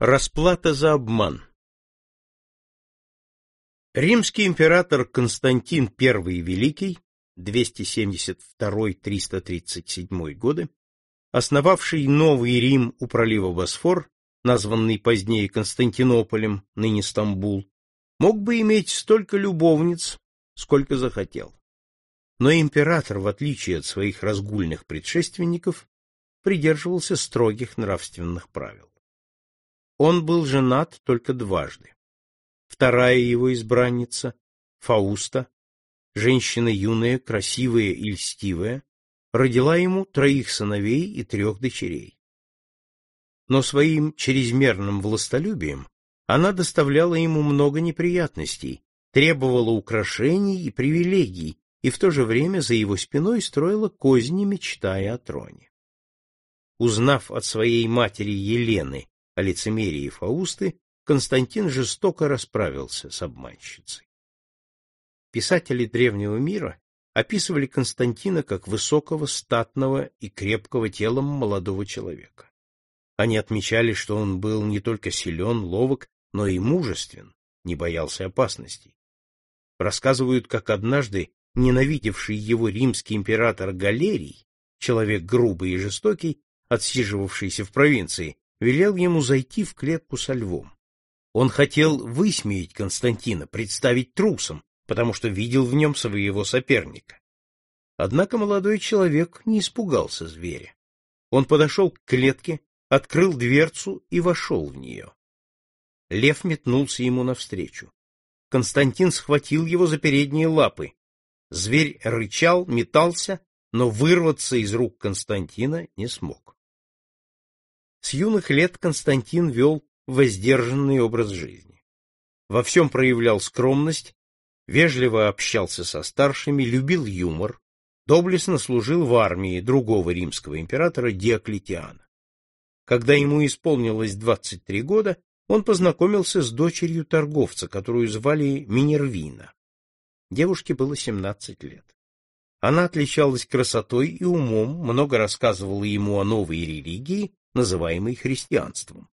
Расплата за обман Римский император Константин I Великий 272-337 годы, основавший Новый Рим у пролива Босфор, названный позднее Константинополем, ныне Стамбул, мог бы иметь столько любовниц, сколько захотел. Но император, в отличие от своих разгульных предшественников, придерживался строгих нравственных правил. Он был женат только дважды. Вторая его избранница, Фауста, женщина юная, красивая и льстивая, родила ему троих сыновей и трех дочерей. Но своим чрезмерным властолюбием она доставляла ему много неприятностей, требовала украшений и привилегий, и в то же время за его спиной строила козни, мечтая о троне. Узнав от своей матери Елены о лицемерии Фаусты, Константин жестоко расправился с обманщицей. Писатели древнего мира описывали Константина как высокого, статного и крепкого телом молодого человека. Они отмечали, что он был не только силен, ловок, но и мужествен, не боялся опасностей. Рассказывают, как однажды ненавидевший его римский император Галерий, человек грубый и жестокий, отсиживавшийся в провинции, велел ему зайти в клетку со львом. Он хотел высмеять Константина, представить трусом, потому что видел в нем своего соперника. Однако молодой человек не испугался зверя. Он подошел к клетке, открыл дверцу и вошел в нее. Лев метнулся ему навстречу. Константин схватил его за передние лапы. Зверь рычал, метался, но вырваться из рук Константина не смог. С юных лет Константин вел воздержанный образ жизни. Во всем проявлял скромность, вежливо общался со старшими, любил юмор, доблестно служил в армии другого римского императора Диоклетиана. Когда ему исполнилось 23 года, он познакомился с дочерью торговца, которую звали Минервина. Девушке было 17 лет. Она отличалась красотой и умом, много рассказывала ему о новой религии, называемой христианством.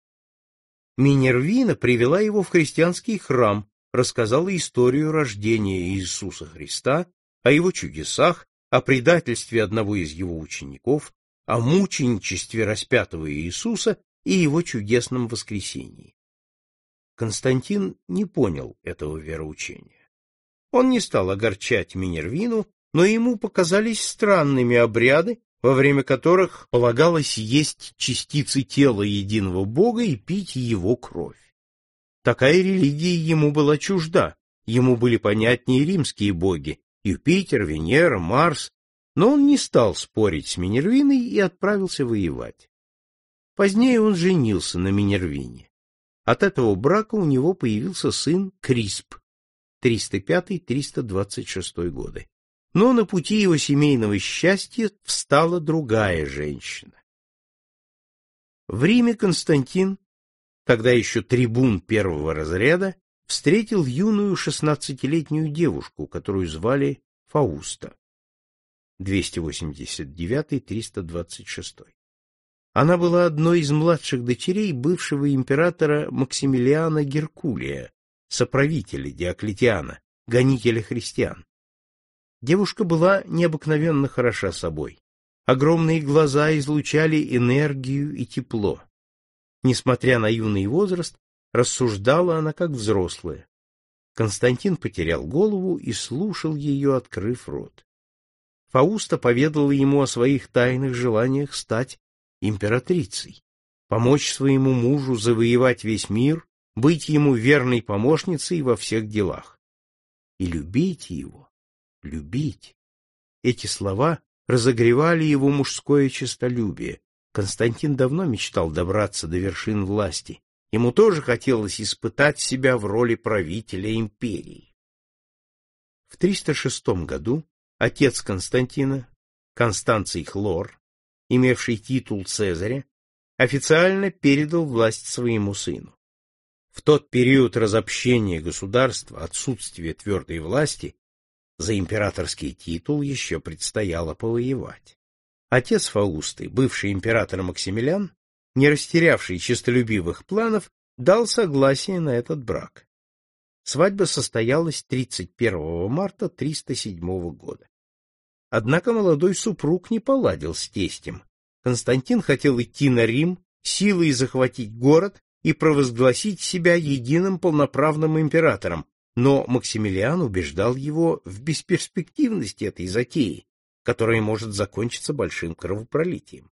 Минервина привела его в христианский храм, рассказала историю рождения Иисуса Христа, о его чудесах, о предательстве одного из его учеников, о мученичестве распятого Иисуса и его чудесном воскресении. Константин не понял этого вероучения. Он не стал огорчать Минервину, но ему показались странными обряды, во время которых полагалось есть частицы тела единого Бога и пить его кровь. Такая религия ему была чужда, ему были понятнее римские боги — Юпитер, Венера, Марс, но он не стал спорить с Минервиной и отправился воевать. Позднее он женился на Минервине. От этого брака у него появился сын Крисп, 305-326 годы. Но на пути его семейного счастья встала другая женщина. В Риме Константин, тогда еще трибун первого разряда, встретил юную шестнадцатилетнюю девушку, которую звали Фауста. 289-326. Она была одной из младших дочерей бывшего императора Максимилиана Геркулия, соправителя Диоклетиана, гонителя христиан. Девушка была необыкновенно хороша собой. Огромные глаза излучали энергию и тепло. Несмотря на юный возраст, рассуждала она как взрослая. Константин потерял голову и слушал ее, открыв рот. Фауста поведала ему о своих тайных желаниях стать императрицей, помочь своему мужу завоевать весь мир, быть ему верной помощницей во всех делах и любить его любить. Эти слова разогревали его мужское честолюбие. Константин давно мечтал добраться до вершин власти. Ему тоже хотелось испытать себя в роли правителя империи. В 306 году отец Константина, Констанций Хлор, имевший титул Цезаря, официально передал власть своему сыну. В тот период разобщения государства, отсутствия твердой власти, за императорский титул еще предстояло повоевать. Отец Фаусты, бывший император Максимилиан, не растерявший честолюбивых планов, дал согласие на этот брак. Свадьба состоялась 31 марта 307 года. Однако молодой супруг не поладил с тестем. Константин хотел идти на Рим, силой захватить город и провозгласить себя единым полноправным императором, но Максимилиан убеждал его в бесперспективности этой затеи, которая может закончиться большим кровопролитием.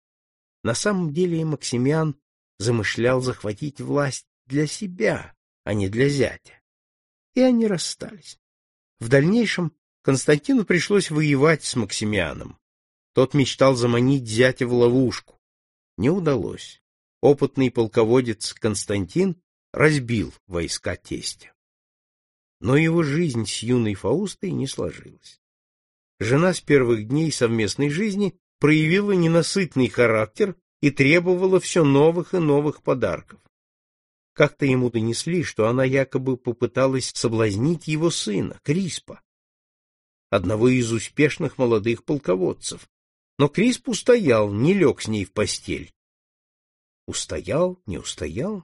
На самом деле Максимиан замышлял захватить власть для себя, а не для зятя. И они расстались. В дальнейшем Константину пришлось воевать с Максимианом. Тот мечтал заманить зятя в ловушку. Не удалось. Опытный полководец Константин разбил войска тестя но его жизнь с юной Фаустой не сложилась. Жена с первых дней совместной жизни проявила ненасытный характер и требовала все новых и новых подарков. Как-то ему донесли, что она якобы попыталась соблазнить его сына, Криспа, одного из успешных молодых полководцев. Но Крисп устоял, не лег с ней в постель. Устоял, не устоял?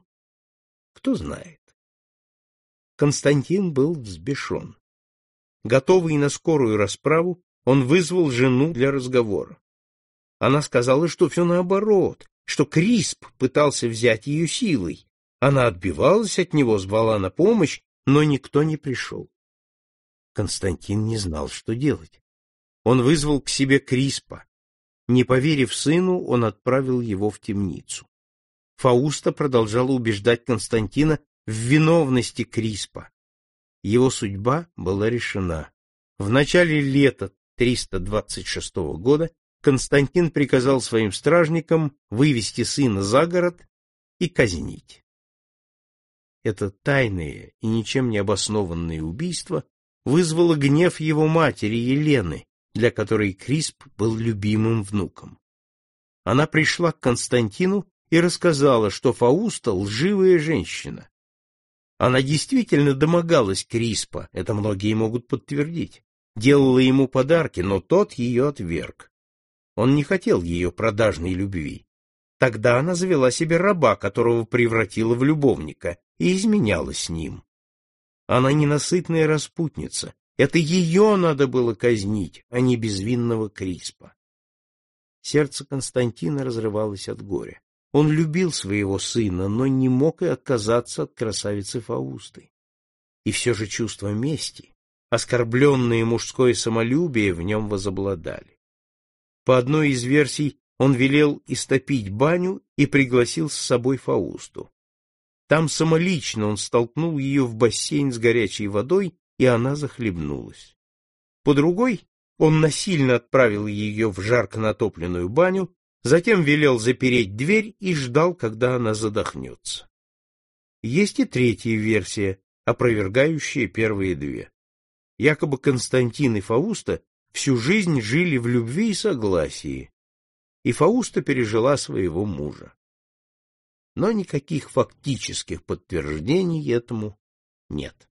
Кто знает. Константин был взбешен. Готовый на скорую расправу, он вызвал жену для разговора. Она сказала, что все наоборот, что Крисп пытался взять ее силой. Она отбивалась от него, звала на помощь, но никто не пришел. Константин не знал, что делать. Он вызвал к себе Криспа. Не поверив сыну, он отправил его в темницу. Фауста продолжала убеждать Константина в виновности Криспа. Его судьба была решена. В начале лета 326 года Константин приказал своим стражникам вывести сына за город и казнить. Это тайное и ничем не обоснованное убийство вызвало гнев его матери Елены, для которой Крисп был любимым внуком. Она пришла к Константину и рассказала, что Фауста лживая женщина, она действительно домогалась Криспа, это многие могут подтвердить. Делала ему подарки, но тот ее отверг. Он не хотел ее продажной любви. Тогда она завела себе раба, которого превратила в любовника, и изменяла с ним. Она ненасытная распутница. Это ее надо было казнить, а не безвинного Криспа. Сердце Константина разрывалось от горя. Он любил своего сына, но не мог и отказаться от красавицы Фаусты. И все же чувство мести, оскорбленное мужское самолюбие в нем возобладали. По одной из версий он велел истопить баню и пригласил с собой Фаусту. Там самолично он столкнул ее в бассейн с горячей водой, и она захлебнулась. По другой он насильно отправил ее в жарко натопленную баню затем велел запереть дверь и ждал, когда она задохнется. Есть и третья версия, опровергающая первые две. Якобы Константин и Фауста всю жизнь жили в любви и согласии, и Фауста пережила своего мужа. Но никаких фактических подтверждений этому нет.